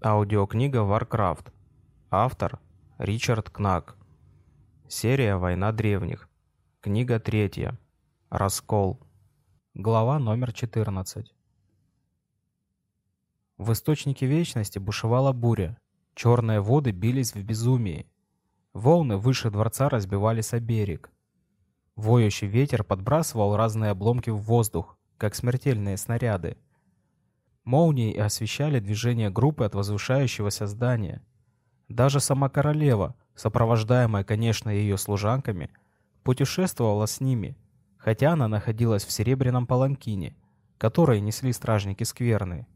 Аудиокнига Warcraft. Автор Ричард Кнак. Серия «Война древних». Книга третья. Раскол. Глава номер 14. В Источнике Вечности бушевала буря. Черные воды бились в безумии. Волны выше дворца разбивались о берег. Воющий ветер подбрасывал разные обломки в воздух, как смертельные снаряды. Молнии освещали движение группы от возвышающегося здания. Даже сама королева, сопровождаемая, конечно, ее служанками, путешествовала с ними, хотя она находилась в серебряном паланкине, который несли стражники скверны.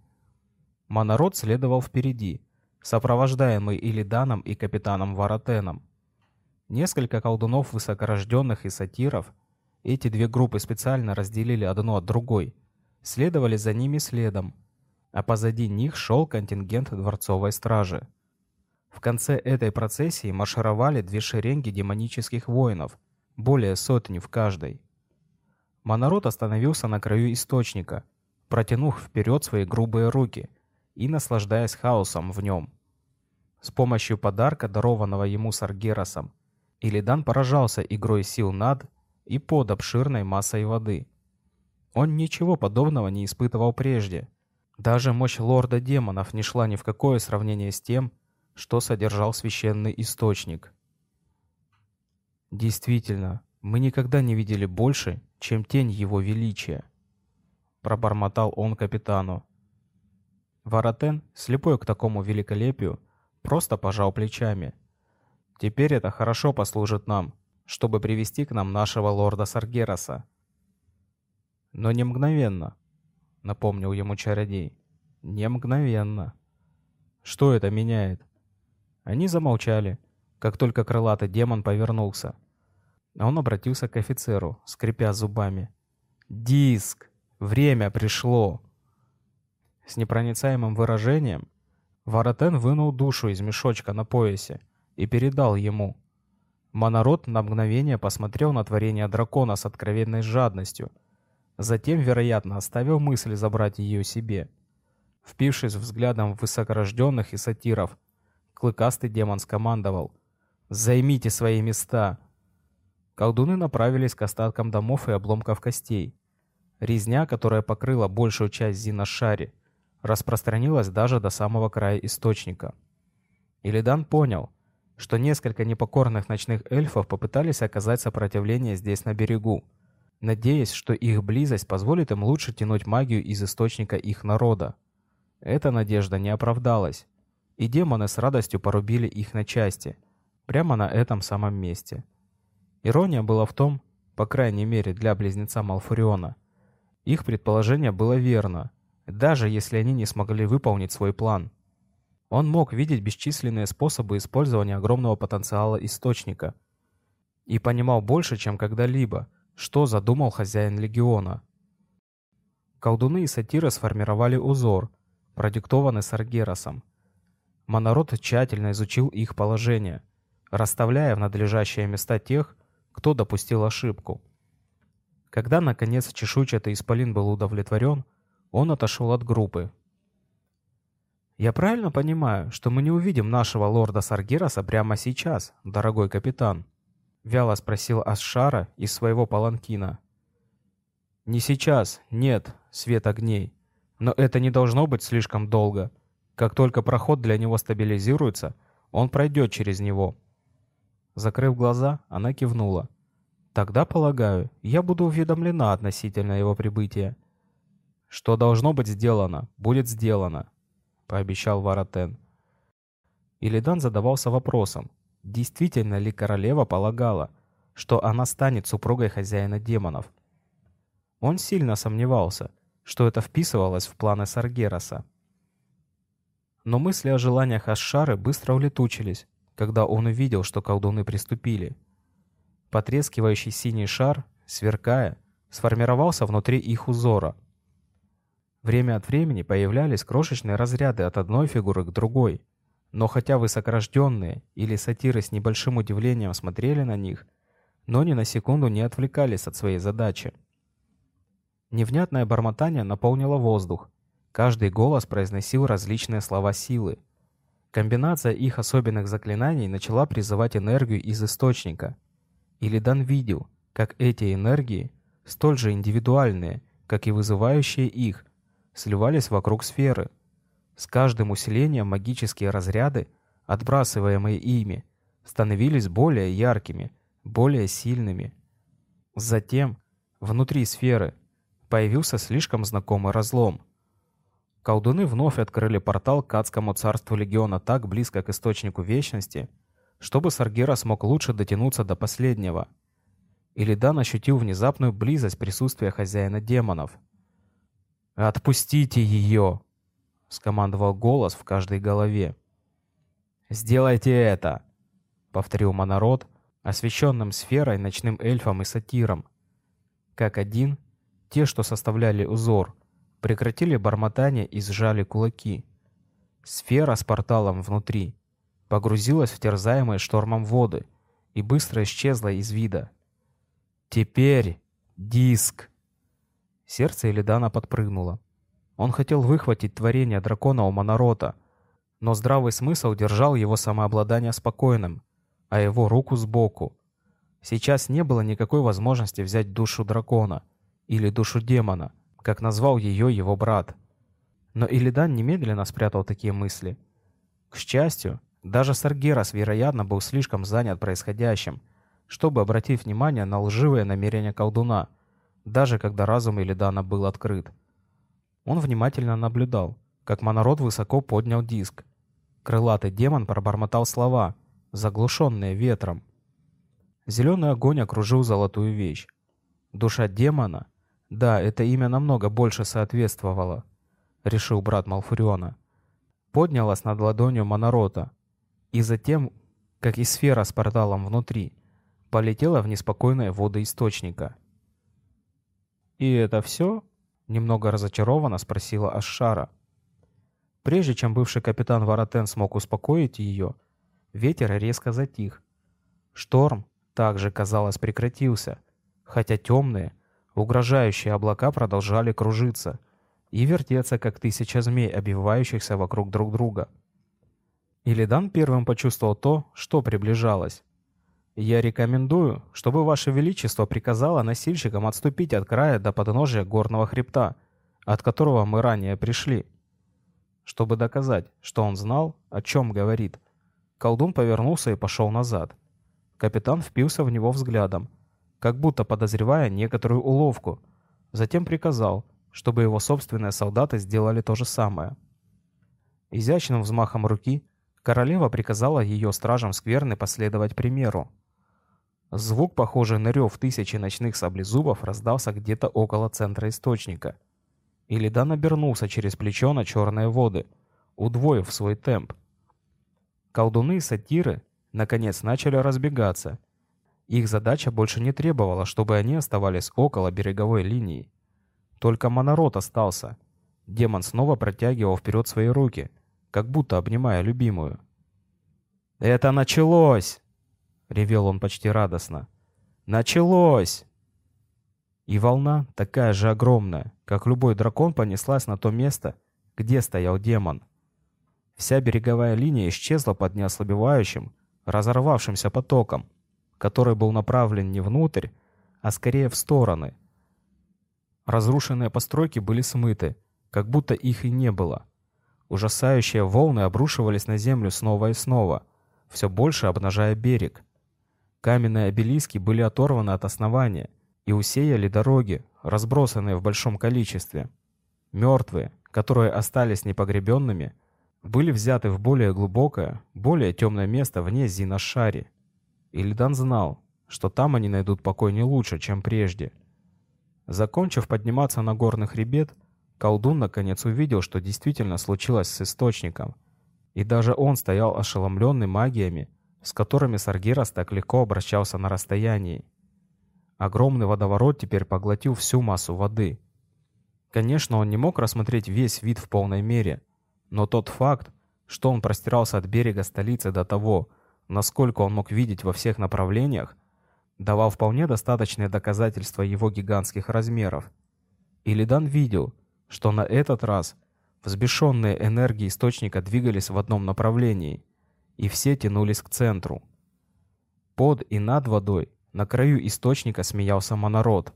Монород следовал впереди, сопровождаемый Илиданом и капитаном Варатеном. Несколько колдунов высокорожденных и сатиров, эти две группы специально разделили одну от другой, следовали за ними следом, а позади них шел контингент дворцовой стражи. В конце этой процессии маршировали две шеренги демонических воинов, более сотни в каждой. Монород остановился на краю источника, протянув вперед свои грубые руки и наслаждаясь хаосом в нем. С помощью подарка, дарованного ему Саргеросом, Илидан поражался игрой сил над и под обширной массой воды. Он ничего подобного не испытывал прежде — даже мощь лорда демонов не шла ни в какое сравнение с тем, что содержал священный источник. Действительно, мы никогда не видели больше, чем тень его величия, пробормотал он капитану. Варатен, слепой к такому великолепию, просто пожал плечами. Теперь это хорошо послужит нам, чтобы привести к нам нашего лорда Саргераса. Но не мгновенно, — напомнил ему чародей. «Не мгновенно». «Что это меняет?» Они замолчали, как только крылатый демон повернулся. Он обратился к офицеру, скрипя зубами. «Диск! Время пришло!» С непроницаемым выражением Варатен вынул душу из мешочка на поясе и передал ему. Монород на мгновение посмотрел на творение дракона с откровенной жадностью — Затем, вероятно, оставил мысль забрать ее себе. Впившись взглядом в высокорожденных и сатиров, клыкастый демон скомандовал «Займите свои места!» Колдуны направились к остаткам домов и обломков костей. Резня, которая покрыла большую часть Зина-Шари, распространилась даже до самого края источника. Илидан понял, что несколько непокорных ночных эльфов попытались оказать сопротивление здесь на берегу, надеясь, что их близость позволит им лучше тянуть магию из источника их народа. Эта надежда не оправдалась, и демоны с радостью порубили их на части, прямо на этом самом месте. Ирония была в том, по крайней мере для близнеца Малфуриона, их предположение было верно, даже если они не смогли выполнить свой план. Он мог видеть бесчисленные способы использования огромного потенциала источника и понимал больше, чем когда-либо – что задумал хозяин легиона? Колдуны и сатиры сформировали узор, продиктованный Саргеросом. Монород тщательно изучил их положение, расставляя в надлежащие места тех, кто допустил ошибку. Когда, наконец, чешуйчатый исполин был удовлетворен, он отошел от группы. «Я правильно понимаю, что мы не увидим нашего лорда Саргераса прямо сейчас, дорогой капитан?» — вяло спросил Асшара из своего паланкина. «Не сейчас, нет, свет огней. Но это не должно быть слишком долго. Как только проход для него стабилизируется, он пройдет через него». Закрыв глаза, она кивнула. «Тогда, полагаю, я буду уведомлена относительно его прибытия». «Что должно быть сделано, будет сделано», — пообещал Варатен. Илидан задавался вопросом, Действительно ли королева полагала, что она станет супругой хозяина демонов? Он сильно сомневался, что это вписывалось в планы Саргераса. Но мысли о желаниях Ашшары быстро улетучились, когда он увидел, что колдуны приступили. Потрескивающий синий шар, сверкая, сформировался внутри их узора. Время от времени появлялись крошечные разряды от одной фигуры к другой, но хотя высокорожденные или сатиры с небольшим удивлением смотрели на них, но ни на секунду не отвлекались от своей задачи. Невнятное бормотание наполнило воздух. Каждый голос произносил различные слова силы, Комбинация их особенных заклинаний начала призывать энергию из источника. Илидан видел, как эти энергии, столь же индивидуальные, как и вызывающие их, сливались вокруг сферы. С каждым усилением магические разряды, отбрасываемые ими, становились более яркими, более сильными. Затем, внутри сферы, появился слишком знакомый разлом. Колдуны вновь открыли портал к адскому царству Легиона так близко к Источнику Вечности, чтобы Саргера смог лучше дотянуться до последнего. Илидан ощутил внезапную близость присутствия хозяина демонов. «Отпустите ее!» — скомандовал голос в каждой голове. «Сделайте это!» — повторил монород, освещенным сферой, ночным эльфом и сатиром. Как один, те, что составляли узор, прекратили бормотание и сжали кулаки. Сфера с порталом внутри погрузилась в терзаемые штормом воды и быстро исчезла из вида. «Теперь диск!» Сердце Элидана подпрыгнуло. Он хотел выхватить творение дракона у Монорота, но здравый смысл держал его самообладание спокойным, а его руку сбоку. Сейчас не было никакой возможности взять душу дракона или душу демона, как назвал ее его брат. Но Илидан немедленно спрятал такие мысли. К счастью, даже Саргерас, вероятно, был слишком занят происходящим, чтобы обратить внимание на лживые намерения колдуна, даже когда разум Илидана был открыт. Он внимательно наблюдал, как монород высоко поднял диск. Крылатый демон пробормотал слова, заглушенные ветром. Зеленый огонь окружил золотую вещь. Душа демона? Да, это имя намного больше соответствовало, решил брат Малфуриона. Поднялась над ладонью Монорота, и затем, как и сфера с порталом внутри, полетела в неспокойные воды источника. «И это все?» — немного разочарованно спросила Ашшара. Прежде чем бывший капитан Варатен смог успокоить ее, Ветер резко затих. Шторм также, казалось, прекратился, хотя темные, угрожающие облака продолжали кружиться и вертеться, как тысяча змей, обвивающихся вокруг друг друга. Илидан первым почувствовал то, что приближалось. «Я рекомендую, чтобы Ваше Величество приказало носильщикам отступить от края до подножия горного хребта, от которого мы ранее пришли, чтобы доказать, что он знал, о чем говорит». Колдун повернулся и пошел назад. Капитан впился в него взглядом, как будто подозревая некоторую уловку. Затем приказал, чтобы его собственные солдаты сделали то же самое. Изящным взмахом руки королева приказала ее стражам скверны последовать примеру. Звук, похожий на рев тысячи ночных саблезубов, раздался где-то около центра источника. Илидан обернулся через плечо на черные воды, удвоив свой темп. Колдуны и сатиры, наконец, начали разбегаться. Их задача больше не требовала, чтобы они оставались около береговой линии. Только монород остался. Демон снова протягивал вперед свои руки, как будто обнимая любимую. «Это началось!» — ревел он почти радостно. «Началось!» И волна, такая же огромная, как любой дракон, понеслась на то место, где стоял демон. Вся береговая линия исчезла под неослабевающим, разорвавшимся потоком, который был направлен не внутрь, а скорее в стороны. Разрушенные постройки были смыты, как будто их и не было. Ужасающие волны обрушивались на землю снова и снова, все больше обнажая берег. Каменные обелиски были оторваны от основания и усеяли дороги, разбросанные в большом количестве. Мертвые, которые остались непогребенными, были взяты в более глубокое, более темное место вне Зинашари. Ильдан знал, что там они найдут покой не лучше, чем прежде. Закончив подниматься на горный хребет, колдун наконец увидел, что действительно случилось с источником. И даже он стоял ошеломленный магиями, с которыми Саргирас так легко обращался на расстоянии. Огромный водоворот теперь поглотил всю массу воды. Конечно, он не мог рассмотреть весь вид в полной мере — но тот факт, что он простирался от берега столицы до того, насколько он мог видеть во всех направлениях, давал вполне достаточные доказательства его гигантских размеров. Илидан видел, что на этот раз взбешенные энергии источника двигались в одном направлении, и все тянулись к центру. Под и над водой на краю источника смеялся монород.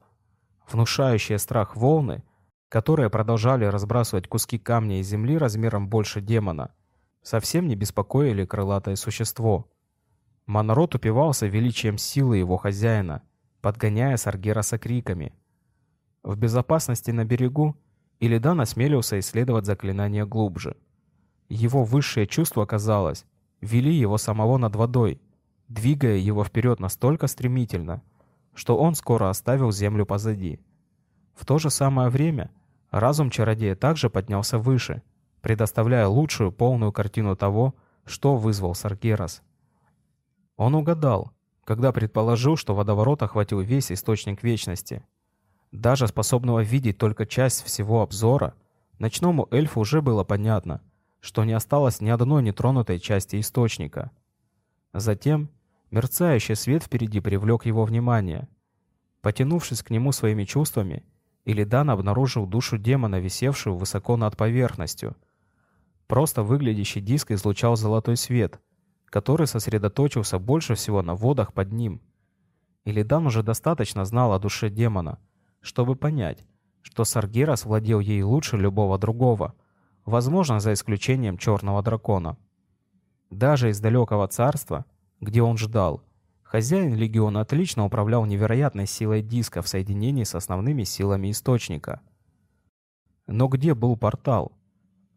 Внушающие страх волны, которые продолжали разбрасывать куски камня и земли размером больше демона, совсем не беспокоили крылатое существо. Монород упивался величием силы его хозяина, подгоняя Саргераса криками. В безопасности на берегу Илидан осмелился исследовать заклинание глубже. Его высшее чувство, казалось, вели его самого над водой, двигая его вперед настолько стремительно, что он скоро оставил землю позади. В то же самое время разум чародея также поднялся выше, предоставляя лучшую полную картину того, что вызвал Саргерас. Он угадал, когда предположил, что водоворот охватил весь источник вечности — даже способного видеть только часть всего обзора, ночному эльфу уже было понятно, что не осталось ни одной нетронутой части источника. Затем мерцающий свет впереди привлек его внимание. Потянувшись к нему своими чувствами, Илидан обнаружил душу демона, висевшую высоко над поверхностью. Просто выглядящий диск излучал золотой свет, который сосредоточился больше всего на водах под ним. Илидан уже достаточно знал о душе демона — чтобы понять, что Саргерас владел ей лучше любого другого, возможно, за исключением черного дракона. Даже из далекого царства, где он ждал, хозяин легиона отлично управлял невероятной силой диска в соединении с основными силами источника. Но где был портал?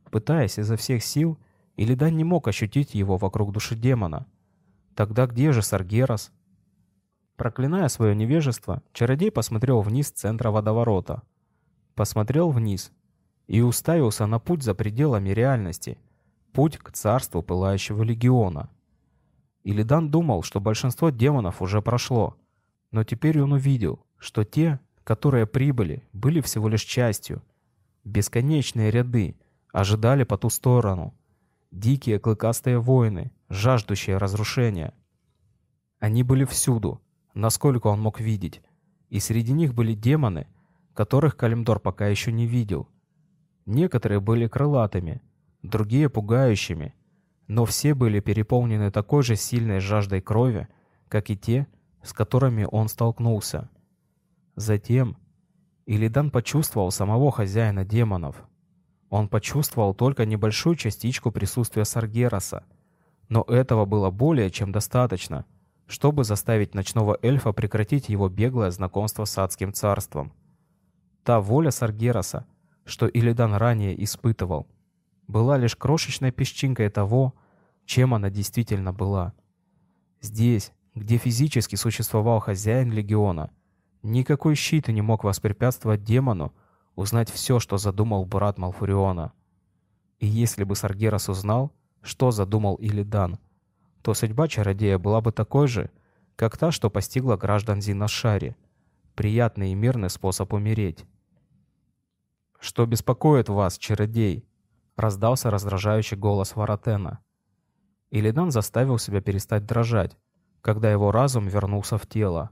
Пытаясь изо всех сил, Илидан не мог ощутить его вокруг души демона. Тогда где же Саргерас? Проклиная свое невежество, чародей посмотрел вниз центра водоворота. Посмотрел вниз и уставился на путь за пределами реальности, путь к царству Пылающего Легиона. Илидан думал, что большинство демонов уже прошло, но теперь он увидел, что те, которые прибыли, были всего лишь частью. Бесконечные ряды ожидали по ту сторону. Дикие клыкастые воины, жаждущие разрушения. Они были всюду, насколько он мог видеть, и среди них были демоны, которых Калимдор пока еще не видел. Некоторые были крылатыми, другие пугающими, но все были переполнены такой же сильной жаждой крови, как и те, с которыми он столкнулся. Затем Илидан почувствовал самого хозяина демонов. Он почувствовал только небольшую частичку присутствия Саргераса, но этого было более чем достаточно — чтобы заставить ночного эльфа прекратить его беглое знакомство с адским царством. Та воля Саргераса, что Илидан ранее испытывал, была лишь крошечной песчинкой того, чем она действительно была. Здесь, где физически существовал хозяин легиона, никакой щит не мог воспрепятствовать демону узнать все, что задумал брат Малфуриона. И если бы Саргерас узнал, что задумал Илидан, то судьба чародея была бы такой же, как та, что постигла граждан Зинашари. Приятный и мирный способ умереть. «Что беспокоит вас, чародей?» — раздался раздражающий голос Варатена. Илидан заставил себя перестать дрожать, когда его разум вернулся в тело.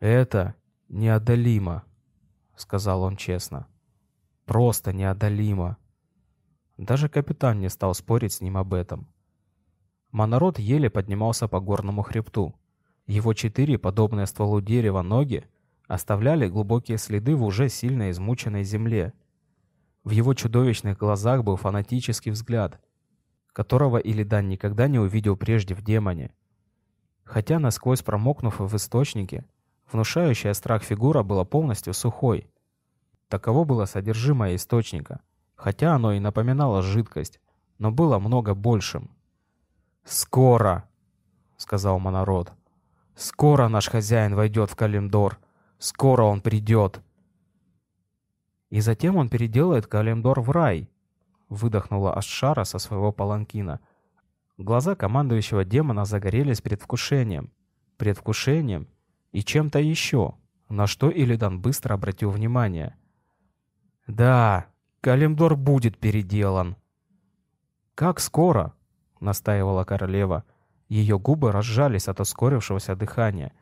«Это неодолимо», — сказал он честно. «Просто неодолимо». Даже капитан не стал спорить с ним об этом. Монород еле поднимался по горному хребту. Его четыре, подобные стволу дерева, ноги оставляли глубокие следы в уже сильно измученной земле. В его чудовищных глазах был фанатический взгляд, которого Илидан никогда не увидел прежде в демоне. Хотя насквозь промокнув в источнике, внушающая страх фигура была полностью сухой. Таково было содержимое источника, хотя оно и напоминало жидкость, но было много большим. «Скоро!» — сказал Монород. «Скоро наш хозяин войдет в Калимдор. Скоро он придет!» «И затем он переделает Калимдор в рай!» — выдохнула Ашшара со своего паланкина. Глаза командующего демона загорелись предвкушением. Предвкушением и чем-то еще, на что Илидан быстро обратил внимание. «Да, Калимдор будет переделан!» «Как скоро?» — настаивала королева. Ее губы разжались от ускорившегося дыхания.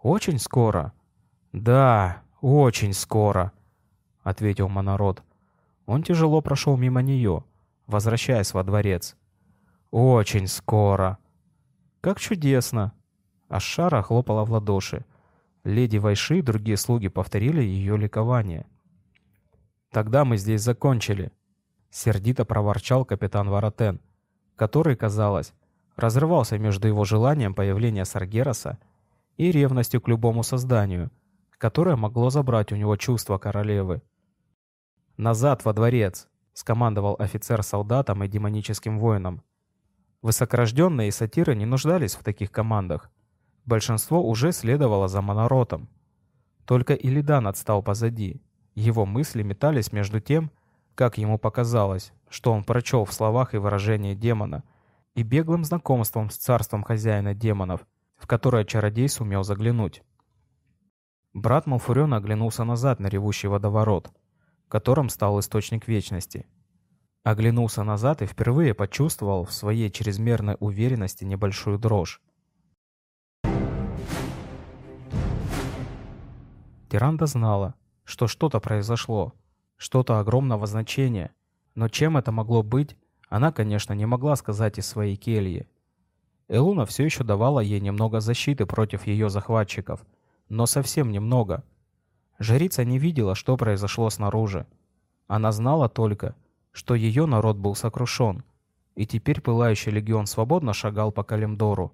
«Очень скоро?» «Да, очень скоро», — ответил монород. Он тяжело прошел мимо нее, возвращаясь во дворец. «Очень скоро!» «Как чудесно!» Ашара хлопала в ладоши. Леди Вайши и другие слуги повторили ее ликование. «Тогда мы здесь закончили», — сердито проворчал капитан Варатен, который, казалось, разрывался между его желанием появления Саргераса и ревностью к любому созданию, которое могло забрать у него чувство королевы. «Назад во дворец!» — скомандовал офицер солдатам и демоническим воинам. Высокорожденные сатиры не нуждались в таких командах. Большинство уже следовало за моноротом. Только Илидан отстал позади. Его мысли метались между тем, как ему показалось, что он прочел в словах и выражении демона, и беглым знакомством с царством хозяина демонов, в которое чародей сумел заглянуть. Брат Малфурена оглянулся назад на ревущий водоворот, которым стал источник вечности. Оглянулся назад и впервые почувствовал в своей чрезмерной уверенности небольшую дрожь. Тиранда знала, что что-то произошло, что-то огромного значения, но чем это могло быть, она, конечно, не могла сказать из своей кельи. Элуна все еще давала ей немного защиты против ее захватчиков, но совсем немного. Жрица не видела, что произошло снаружи. Она знала только, что ее народ был сокрушен, и теперь пылающий легион свободно шагал по Калимдору,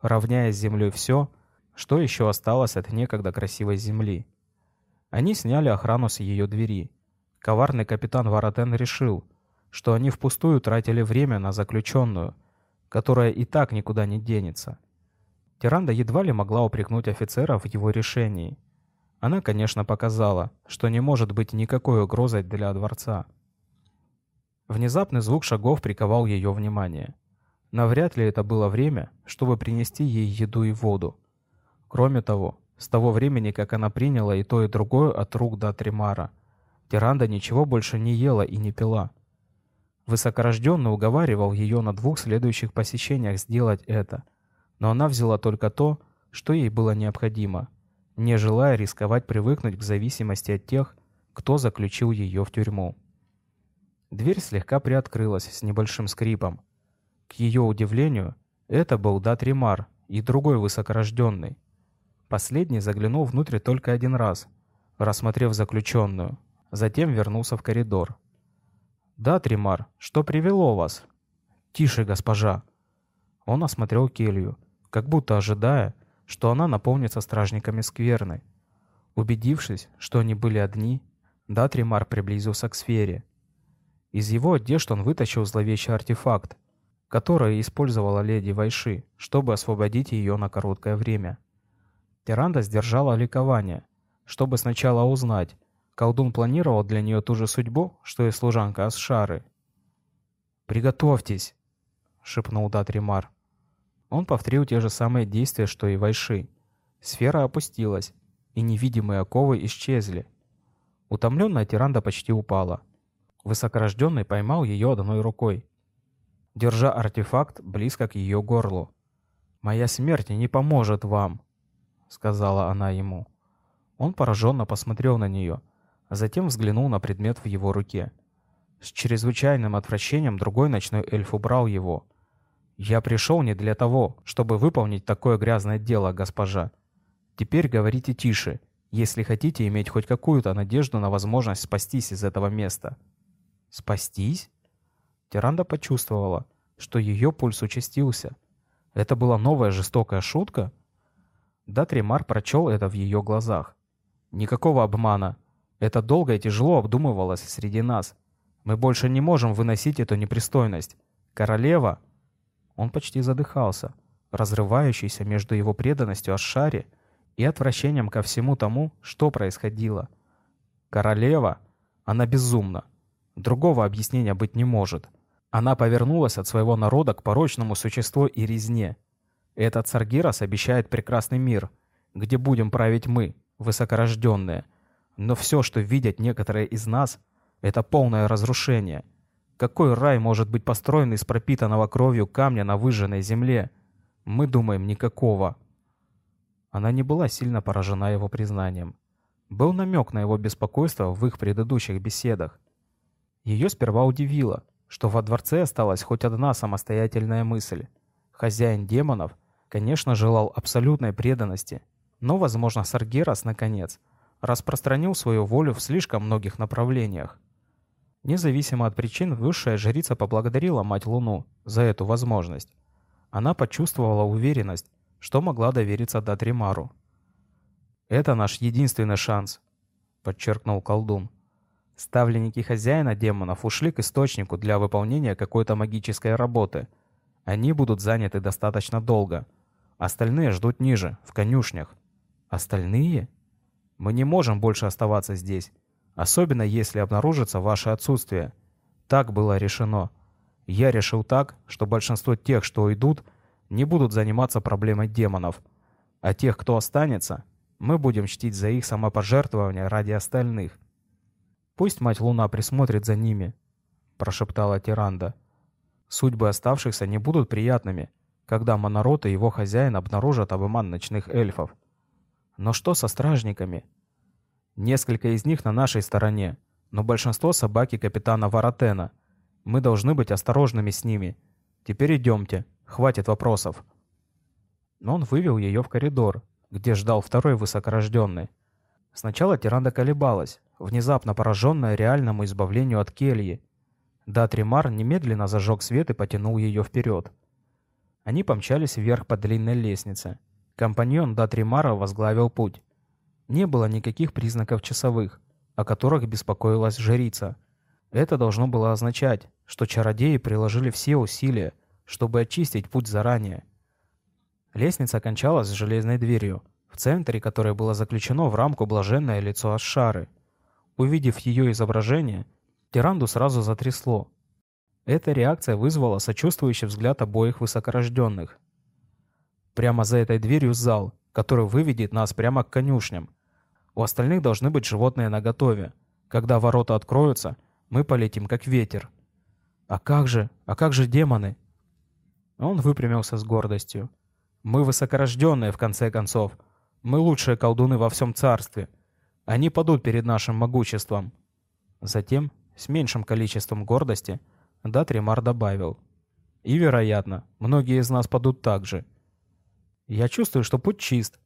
равняя с землей все, что еще осталось от некогда красивой земли. Они сняли охрану с ее двери. Коварный капитан Варатен решил, что они впустую тратили время на заключенную, которая и так никуда не денется. Тиранда едва ли могла упрекнуть офицера в его решении. Она, конечно, показала, что не может быть никакой угрозой для дворца. Внезапный звук шагов приковал ее внимание. Навряд ли это было время, чтобы принести ей еду и воду. Кроме того, с того времени, как она приняла и то, и другое от рук Датримара, Тиранда ничего больше не ела и не пила. Высокорожденный уговаривал ее на двух следующих посещениях сделать это, но она взяла только то, что ей было необходимо, не желая рисковать привыкнуть к зависимости от тех, кто заключил ее в тюрьму. Дверь слегка приоткрылась с небольшим скрипом. К ее удивлению, это был Датримар и другой высокорожденный. Последний заглянул внутрь только один раз, рассмотрев заключенную, затем вернулся в коридор. «Да, Тримар, что привело вас?» «Тише, госпожа!» Он осмотрел келью, как будто ожидая, что она наполнится стражниками скверны. Убедившись, что они были одни, Датримар приблизился к сфере. Из его одежд он вытащил зловещий артефакт, который использовала леди Вайши, чтобы освободить ее на короткое время. Тиранда сдержала ликование, чтобы сначала узнать, колдун планировал для нее ту же судьбу, что и служанка Асшары. «Приготовьтесь!» — шепнул Датримар. Он повторил те же самые действия, что и Вайши. Сфера опустилась, и невидимые оковы исчезли. Утомленная Тиранда почти упала. Высокорожденный поймал ее одной рукой, держа артефакт близко к ее горлу. «Моя смерть не поможет вам», — сказала она ему. Он пораженно посмотрел на нее, а затем взглянул на предмет в его руке. С чрезвычайным отвращением другой ночной эльф убрал его. «Я пришел не для того, чтобы выполнить такое грязное дело, госпожа. Теперь говорите тише, если хотите иметь хоть какую-то надежду на возможность спастись из этого места». «Спастись?» Тиранда почувствовала, что ее пульс участился. Это была новая жестокая шутка — Датримар прочел это в ее глазах. «Никакого обмана. Это долго и тяжело обдумывалось среди нас. Мы больше не можем выносить эту непристойность. Королева...» Он почти задыхался, разрывающийся между его преданностью Ашаре и отвращением ко всему тому, что происходило. «Королева? Она безумна. Другого объяснения быть не может. Она повернулась от своего народа к порочному существу и резне. Этот Саргирос обещает прекрасный мир, где будем править мы, высокорожденные. Но все, что видят некоторые из нас, это полное разрушение. Какой рай может быть построен из пропитанного кровью камня на выжженной земле? Мы думаем, никакого. Она не была сильно поражена его признанием. Был намек на его беспокойство в их предыдущих беседах. Ее сперва удивило, что во дворце осталась хоть одна самостоятельная мысль. Хозяин демонов, конечно, желал абсолютной преданности, но, возможно, Саргерас, наконец, распространил свою волю в слишком многих направлениях. Независимо от причин, высшая жрица поблагодарила Мать Луну за эту возможность. Она почувствовала уверенность, что могла довериться Датримару. «Это наш единственный шанс», — подчеркнул колдун. Ставленники хозяина демонов ушли к источнику для выполнения какой-то магической работы. Они будут заняты достаточно долго. Остальные ждут ниже, в конюшнях. Остальные? Мы не можем больше оставаться здесь. Особенно если обнаружится ваше отсутствие. Так было решено. Я решил так, что большинство тех, что уйдут, не будут заниматься проблемой демонов. А тех, кто останется, мы будем чтить за их самопожертвование ради остальных. «Пусть мать Луна присмотрит за ними», — прошептала Тиранда. «Судьбы оставшихся не будут приятными, когда Монорот и его хозяин обнаружат обман ночных эльфов. Но что со стражниками? Несколько из них на нашей стороне, но большинство собаки капитана Варатена. Мы должны быть осторожными с ними. Теперь идемте, хватит вопросов». Но он вывел ее в коридор, где ждал второй высокорожденный. Сначала Тиранда колебалась, внезапно пораженная реальному избавлению от кельи. Датримар немедленно зажег свет и потянул ее вперед. Они помчались вверх по длинной лестнице. Компаньон Датримара возглавил путь. Не было никаких признаков часовых, о которых беспокоилась жрица. Это должно было означать, что чародеи приложили все усилия, чтобы очистить путь заранее. Лестница кончалась с железной дверью, в центре которой было заключено в рамку блаженное лицо Ашшары. Увидев ее изображение, Тиранду сразу затрясло. Эта реакция вызвала сочувствующий взгляд обоих высокорожденных. Прямо за этой дверью зал, который выведет нас прямо к конюшням. У остальных должны быть животные наготове. Когда ворота откроются, мы полетим как ветер. А как же, а как же демоны? Он выпрямился с гордостью. Мы высокорожденные, в конце концов. Мы лучшие колдуны во всем царстве. Они падут перед нашим могуществом. Затем, с меньшим количеством гордости, Датримар добавил. И, вероятно, многие из нас падут так же. Я чувствую, что путь чист,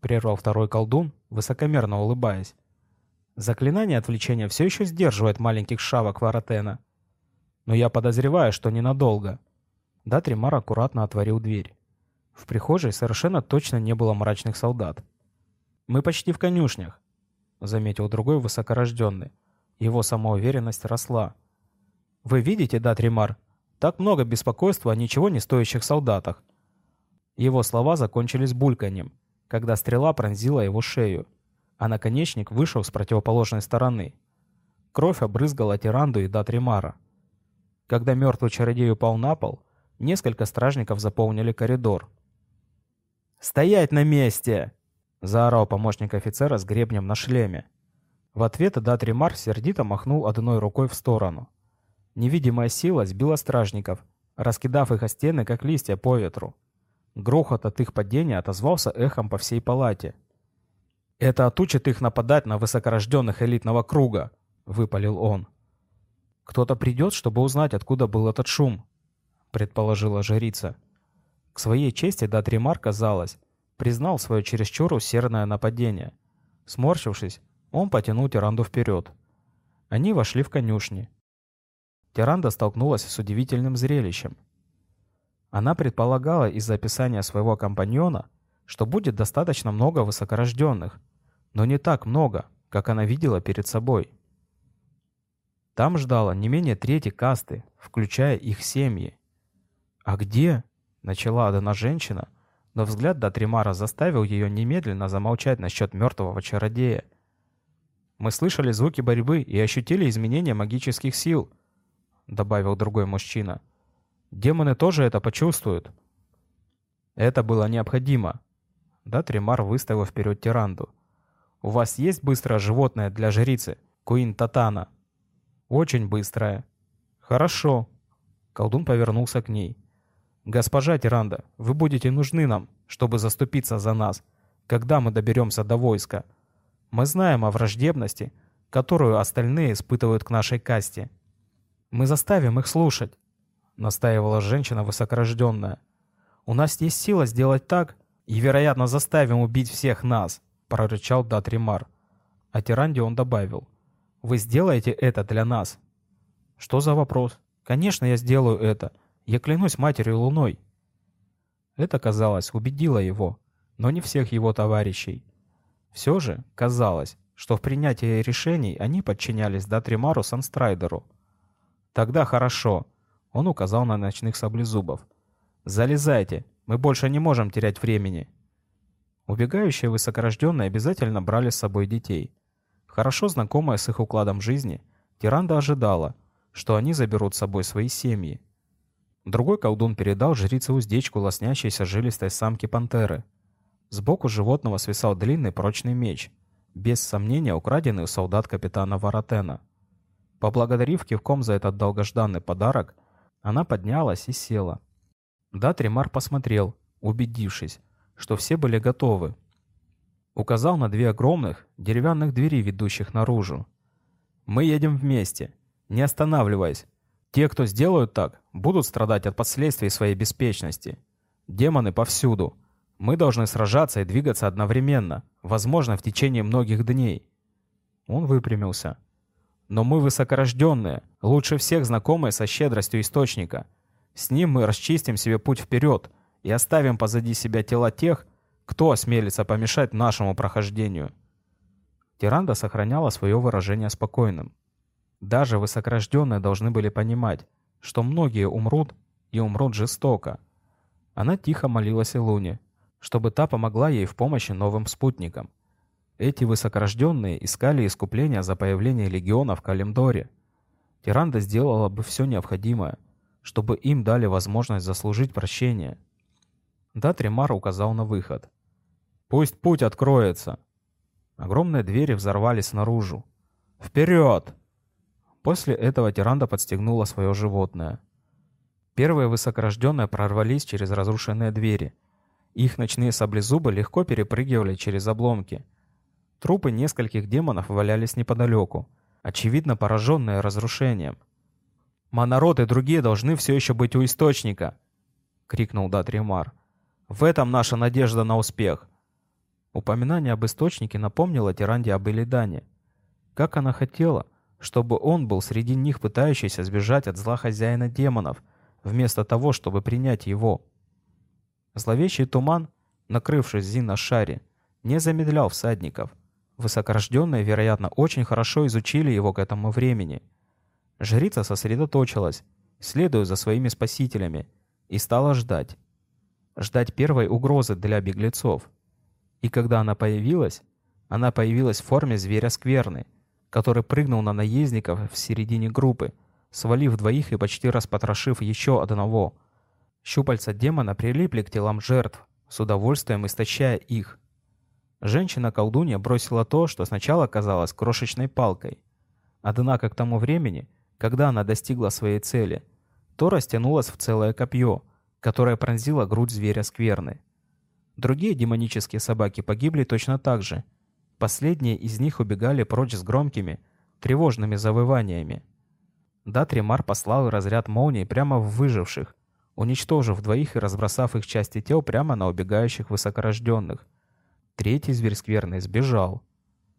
прервал второй колдун, высокомерно улыбаясь. Заклинание отвлечения все еще сдерживает маленьких шавок Варатена. Но я подозреваю, что ненадолго. Датримар аккуратно отворил дверь. В прихожей совершенно точно не было мрачных солдат. «Мы почти в конюшнях. — заметил другой высокорожденный. Его самоуверенность росла. «Вы видите, да, Тримар? Так много беспокойства о ничего не стоящих солдатах». Его слова закончились бульканьем, когда стрела пронзила его шею, а наконечник вышел с противоположной стороны. Кровь обрызгала Тиранду и Датримара. Когда мертвый чародей упал на пол, несколько стражников заполнили коридор. «Стоять на месте!» — заорал помощник офицера с гребнем на шлеме. В ответ Датримар сердито махнул одной рукой в сторону. Невидимая сила сбила стражников, раскидав их о стены, как листья по ветру. Грохот от их падения отозвался эхом по всей палате. «Это отучит их нападать на высокорожденных элитного круга», — выпалил он. «Кто-то придет, чтобы узнать, откуда был этот шум», — предположила жрица. К своей чести Датримар казалось, признал свое чересчур усердное нападение. Сморщившись, он потянул Тиранду вперед. Они вошли в конюшни. Тиранда столкнулась с удивительным зрелищем. Она предполагала из-за описания своего компаньона, что будет достаточно много высокорожденных, но не так много, как она видела перед собой. Там ждала не менее трети касты, включая их семьи. «А где?» — начала одна женщина — но взгляд Датримара заставил ее немедленно замолчать насчет мертвого чародея. «Мы слышали звуки борьбы и ощутили изменения магических сил», — добавил другой мужчина. «Демоны тоже это почувствуют». Это было необходимо. Датримар выставил вперед тиранду. «У вас есть быстрое животное для жрицы, Куин Татана?» «Очень быстрое». «Хорошо». Колдун повернулся к ней. «Госпожа Тиранда, вы будете нужны нам, чтобы заступиться за нас, когда мы доберемся до войска. Мы знаем о враждебности, которую остальные испытывают к нашей касте. Мы заставим их слушать, настаивала женщина высокорожденная. У нас есть сила сделать так, и, вероятно, заставим убить всех нас, прорычал Датримар. А Тиранде он добавил. Вы сделаете это для нас. Что за вопрос? Конечно, я сделаю это. Я клянусь матерью Луной. Это, казалось, убедило его, но не всех его товарищей. Все же, казалось, что в принятии решений они подчинялись Датримару Санстрайдеру. «Тогда хорошо», — он указал на ночных саблезубов. «Залезайте, мы больше не можем терять времени». Убегающие высокорожденные обязательно брали с собой детей. Хорошо знакомая с их укладом жизни, Тиранда ожидала, что они заберут с собой свои семьи. Другой колдун передал жрице уздечку лоснящейся жилистой самки пантеры. Сбоку животного свисал длинный прочный меч, без сомнения украденный у солдат капитана Варатена. Поблагодарив кивком за этот долгожданный подарок, она поднялась и села. Да, Тремар посмотрел, убедившись, что все были готовы. Указал на две огромных деревянных двери, ведущих наружу. «Мы едем вместе, не останавливаясь. Те, кто сделают так, будут страдать от последствий своей беспечности. Демоны повсюду. Мы должны сражаться и двигаться одновременно, возможно, в течение многих дней». Он выпрямился. «Но мы высокорожденные, лучше всех знакомые со щедростью Источника. С ним мы расчистим себе путь вперед и оставим позади себя тела тех, кто осмелится помешать нашему прохождению». Тиранда сохраняла свое выражение спокойным. Даже высокорожденные должны были понимать, что многие умрут и умрут жестоко. Она тихо молилась Илуне, чтобы та помогла ей в помощи новым спутникам. Эти высокорожденные искали искупления за появление легиона в Калимдоре. Тиранда сделала бы все необходимое, чтобы им дали возможность заслужить прощение. Датримар указал на выход. «Пусть путь откроется!» Огромные двери взорвались наружу. «Вперед!» После этого Тиранда подстегнула свое животное. Первые высокорожденные прорвались через разрушенные двери. Их ночные саблезубы легко перепрыгивали через обломки. Трупы нескольких демонов валялись неподалеку, очевидно пораженные разрушением. «Монород и другие должны все еще быть у Источника!» — крикнул Датримар. «В этом наша надежда на успех!» Упоминание об Источнике напомнило Тиранде об Элидане. Как она хотела, чтобы он был среди них, пытающийся сбежать от зла хозяина демонов, вместо того, чтобы принять его. Зловещий туман, накрывший Зин на шаре, не замедлял всадников. Высокорожденные, вероятно, очень хорошо изучили его к этому времени. Жрица сосредоточилась, следуя за своими спасителями, и стала ждать. Ждать первой угрозы для беглецов. И когда она появилась, она появилась в форме зверя скверны — который прыгнул на наездников в середине группы, свалив двоих и почти распотрошив еще одного. Щупальца демона прилипли к телам жертв, с удовольствием истощая их. Женщина-колдунья бросила то, что сначала казалось крошечной палкой. Однако к тому времени, когда она достигла своей цели, то растянулась в целое копье, которое пронзило грудь зверя скверны. Другие демонические собаки погибли точно так же — Последние из них убегали прочь с громкими, тревожными завываниями. Датримар послал разряд молний прямо в выживших, уничтожив двоих и разбросав их части тел прямо на убегающих высокорожденных. Третий зверь скверный сбежал.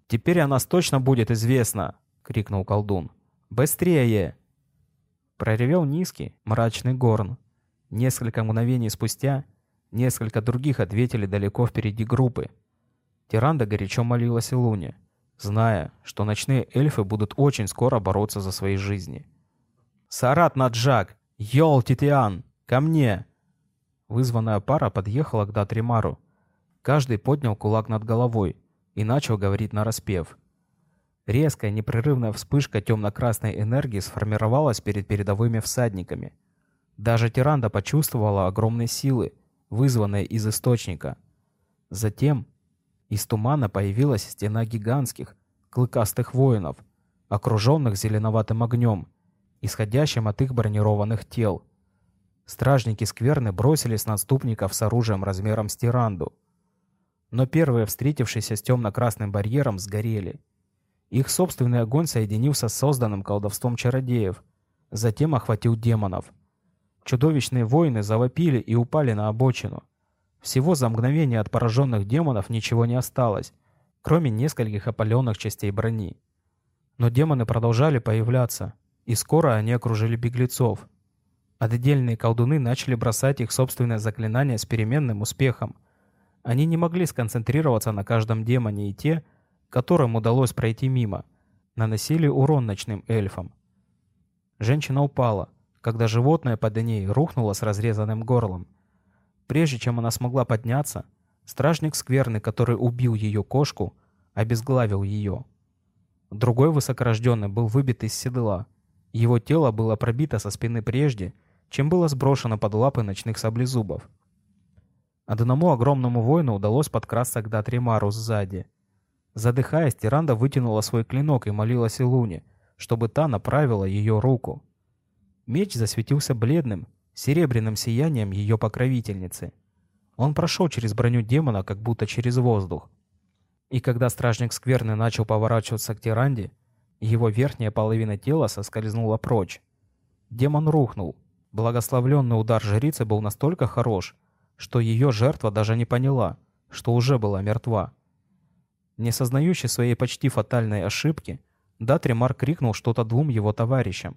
«Теперь о нас точно будет известно!» — крикнул колдун. «Быстрее!» Проревел низкий, мрачный горн. Несколько мгновений спустя несколько других ответили далеко впереди группы. Тиранда горячо молилась Илуне, зная, что ночные эльфы будут очень скоро бороться за свои жизни. «Сарат Наджак! Йол Титиан! Ко мне!» Вызванная пара подъехала к Датримару. Каждый поднял кулак над головой и начал говорить нараспев. Резкая непрерывная вспышка темно-красной энергии сформировалась перед передовыми всадниками. Даже Тиранда почувствовала огромные силы, вызванные из источника. Затем из тумана появилась стена гигантских, клыкастых воинов, окруженных зеленоватым огнем, исходящим от их бронированных тел. Стражники скверны бросились на отступников с оружием размером с тиранду. Но первые, встретившиеся с темно-красным барьером, сгорели. Их собственный огонь соединился с созданным колдовством чародеев, затем охватил демонов. Чудовищные воины завопили и упали на обочину. Всего за мгновение от пораженных демонов ничего не осталось, кроме нескольких опаленных частей брони. Но демоны продолжали появляться, и скоро они окружили беглецов. Отдельные колдуны начали бросать их собственное заклинание с переменным успехом. Они не могли сконцентрироваться на каждом демоне, и те, которым удалось пройти мимо, наносили урон ночным эльфам. Женщина упала, когда животное под ней рухнуло с разрезанным горлом. Прежде чем она смогла подняться, стражник скверный, который убил ее кошку, обезглавил ее. Другой высокорожденный был выбит из седла. Его тело было пробито со спины прежде, чем было сброшено под лапы ночных саблезубов. Одному огромному воину удалось подкрасться к Датримару сзади. Задыхаясь, Тиранда вытянула свой клинок и молилась Илуне, чтобы та направила ее руку. Меч засветился бледным, серебряным сиянием ее покровительницы. Он прошел через броню демона, как будто через воздух. И когда стражник скверны начал поворачиваться к Тиранде, его верхняя половина тела соскользнула прочь. Демон рухнул. Благословленный удар жрицы был настолько хорош, что ее жертва даже не поняла, что уже была мертва. Не сознающий своей почти фатальной ошибки, Датримар крикнул что-то двум его товарищам.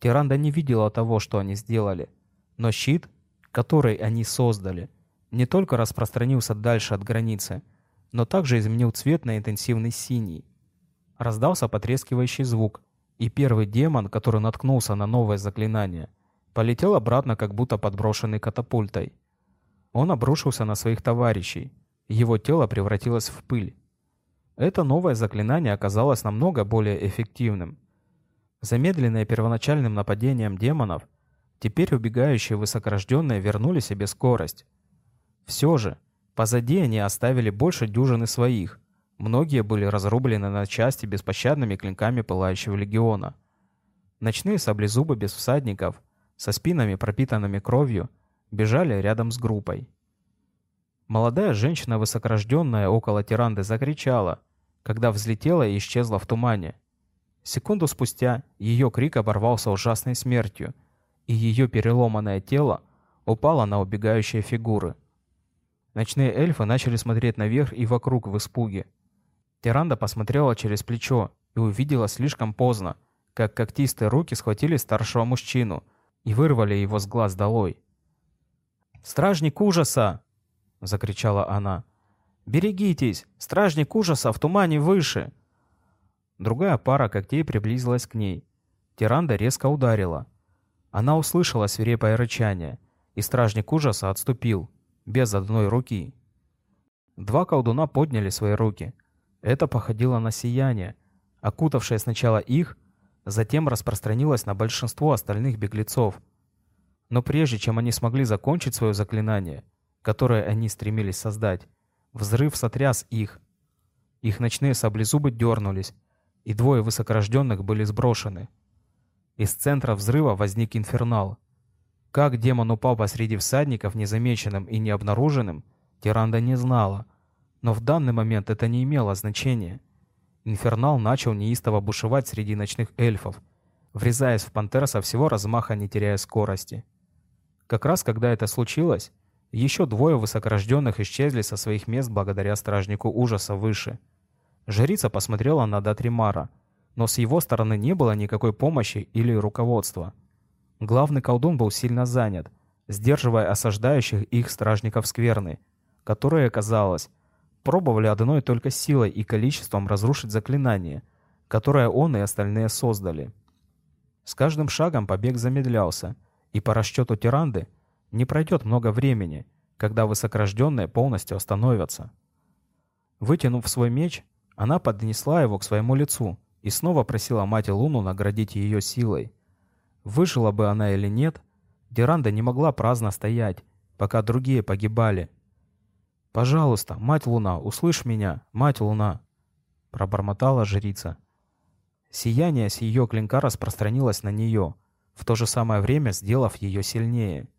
Тиранда не видела того, что они сделали, но щит, который они создали, не только распространился дальше от границы, но также изменил цвет на интенсивный синий. Раздался потрескивающий звук, и первый демон, который наткнулся на новое заклинание, полетел обратно, как будто подброшенный катапультой. Он обрушился на своих товарищей, его тело превратилось в пыль. Это новое заклинание оказалось намного более эффективным. Замедленные первоначальным нападением демонов, теперь убегающие высокорожденные вернули себе скорость. Все же, позади они оставили больше дюжины своих. Многие были разрублены на части беспощадными клинками Пылающего Легиона. Ночные саблезубы без всадников, со спинами пропитанными кровью, бежали рядом с группой. Молодая женщина, высокорожденная около тиранды, закричала, когда взлетела и исчезла в тумане. Секунду спустя ее крик оборвался ужасной смертью, и ее переломанное тело упало на убегающие фигуры. Ночные эльфы начали смотреть наверх и вокруг в испуге. Тиранда посмотрела через плечо и увидела слишком поздно, как когтистые руки схватили старшего мужчину и вырвали его с глаз долой. «Стражник ужаса!» — закричала она. «Берегитесь! Стражник ужаса в тумане выше!» Другая пара когтей приблизилась к ней. Тиранда резко ударила. Она услышала свирепое рычание, и стражник ужаса отступил, без одной руки. Два колдуна подняли свои руки. Это походило на сияние, окутавшее сначала их, затем распространилось на большинство остальных беглецов. Но прежде чем они смогли закончить свое заклинание, которое они стремились создать, Взрыв сотряс их. Их ночные саблезубы дернулись, и двое высокорожденных были сброшены. Из центра взрыва возник инфернал. Как демон упал посреди всадников незамеченным и необнаруженным, Тиранда не знала, но в данный момент это не имело значения. Инфернал начал неистово бушевать среди ночных эльфов, врезаясь в пантер со всего размаха, не теряя скорости. Как раз когда это случилось, еще двое высокорожденных исчезли со своих мест благодаря стражнику ужаса выше. Жрица посмотрела на Датримара, но с его стороны не было никакой помощи или руководства. Главный колдун был сильно занят, сдерживая осаждающих их стражников скверны, которые, казалось, пробовали одной только силой и количеством разрушить заклинание, которое он и остальные создали. С каждым шагом побег замедлялся, и по расчету Тиранды – не пройдет много времени, когда высокорожденные полностью остановятся. Вытянув свой меч, она поднесла его к своему лицу и снова просила мать Луну наградить ее силой. Выжила бы она или нет, Диранда не могла праздно стоять, пока другие погибали. «Пожалуйста, мать Луна, услышь меня, мать Луна!» — пробормотала жрица. Сияние с ее клинка распространилось на нее, в то же самое время сделав ее сильнее —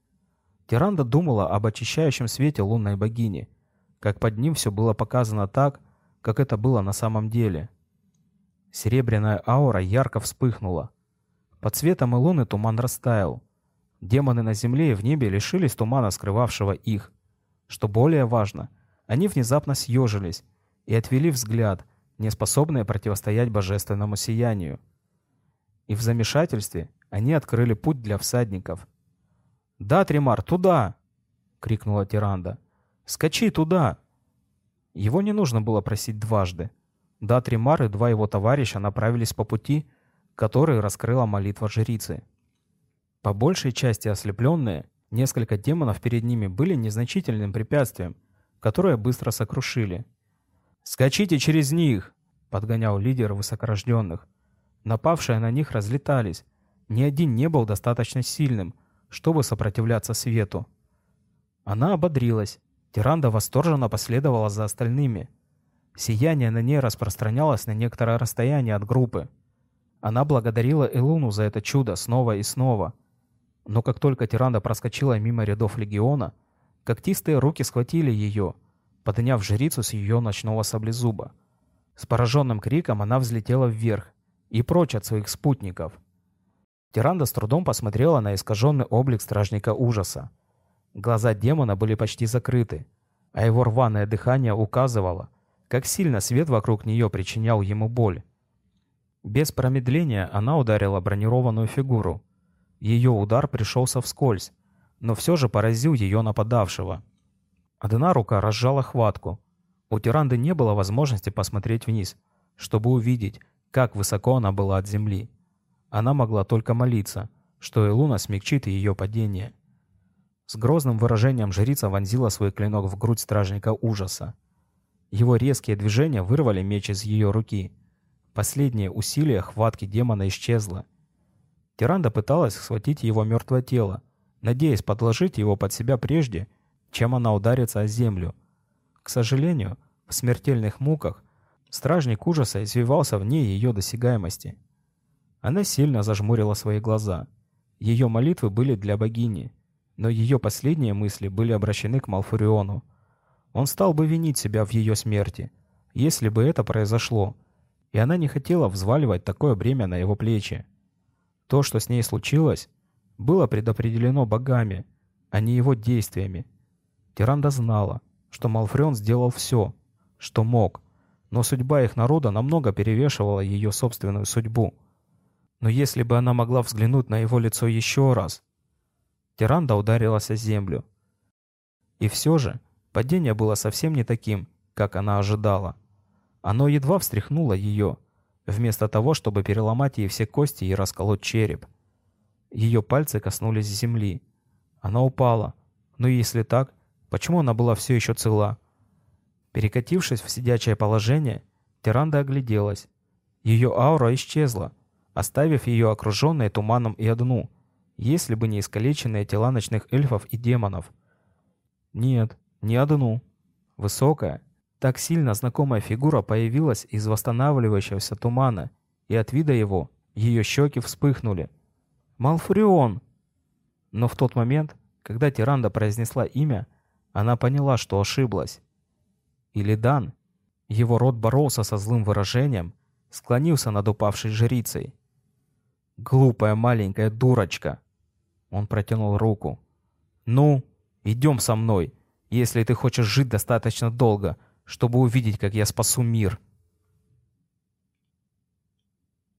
Тиранда думала об очищающем свете лунной богини, как под ним все было показано так, как это было на самом деле. Серебряная аура ярко вспыхнула. Под светом и луны туман растаял. Демоны на земле и в небе лишились тумана, скрывавшего их. Что более важно, они внезапно съежились и отвели взгляд, не способные противостоять божественному сиянию. И в замешательстве они открыли путь для всадников. «Да, Тримар, туда!» — крикнула Тиранда. «Скачи туда!» Его не нужно было просить дважды. Да, Тримар и два его товарища направились по пути, который раскрыла молитва жрицы. По большей части ослепленные, несколько демонов перед ними были незначительным препятствием, которое быстро сокрушили. «Скачите через них!» — подгонял лидер высокорожденных. Напавшие на них разлетались. Ни один не был достаточно сильным, чтобы сопротивляться свету. Она ободрилась. Тиранда восторженно последовала за остальными. Сияние на ней распространялось на некоторое расстояние от группы. Она благодарила Элуну за это чудо снова и снова. Но как только Тиранда проскочила мимо рядов легиона, когтистые руки схватили ее, подняв жрицу с ее ночного саблезуба. С пораженным криком она взлетела вверх и прочь от своих спутников. Тиранда с трудом посмотрела на искаженный облик стражника ужаса. Глаза демона были почти закрыты, а его рваное дыхание указывало, как сильно свет вокруг нее причинял ему боль. Без промедления она ударила бронированную фигуру. Ее удар пришелся вскользь, но все же поразил ее нападавшего. Одна рука разжала хватку. У Тиранды не было возможности посмотреть вниз, чтобы увидеть, как высоко она была от земли. Она могла только молиться, что Элуна смягчит ее падение. С грозным выражением жрица вонзила свой клинок в грудь стражника ужаса. Его резкие движения вырвали меч из ее руки — Последнее усилие хватки демона исчезло. Тиранда пыталась схватить его мертвое тело, надеясь подложить его под себя прежде, чем она ударится о землю. К сожалению, в смертельных муках стражник ужаса извивался вне ее досягаемости. Она сильно зажмурила свои глаза. Ее молитвы были для богини, но ее последние мысли были обращены к Малфуриону. Он стал бы винить себя в ее смерти, если бы это произошло, и она не хотела взваливать такое бремя на его плечи. То, что с ней случилось, было предопределено богами, а не его действиями. Тиранда знала, что Малфрен сделал все, что мог, но судьба их народа намного перевешивала ее собственную судьбу. Но если бы она могла взглянуть на его лицо еще раз... Тиранда ударилась о землю. И все же падение было совсем не таким, как она ожидала. Оно едва встряхнуло ее, вместо того, чтобы переломать ей все кости и расколоть череп. Ее пальцы коснулись земли. Она упала. Но если так, почему она была все еще цела? Перекатившись в сидячее положение, Тиранда огляделась. Ее аура исчезла, оставив ее окруженной туманом и одну, если бы не искалеченные тела ночных эльфов и демонов. Нет, не одну. Высокая, так сильно знакомая фигура появилась из восстанавливающегося тумана, и от вида его ее щеки вспыхнули. «Малфурион!» Но в тот момент, когда Тиранда произнесла имя, она поняла, что ошиблась. Илидан, его рот боролся со злым выражением, склонился над упавшей жрицей. «Глупая маленькая дурочка!» Он протянул руку. «Ну, идем со мной, если ты хочешь жить достаточно долго, чтобы увидеть, как я спасу мир.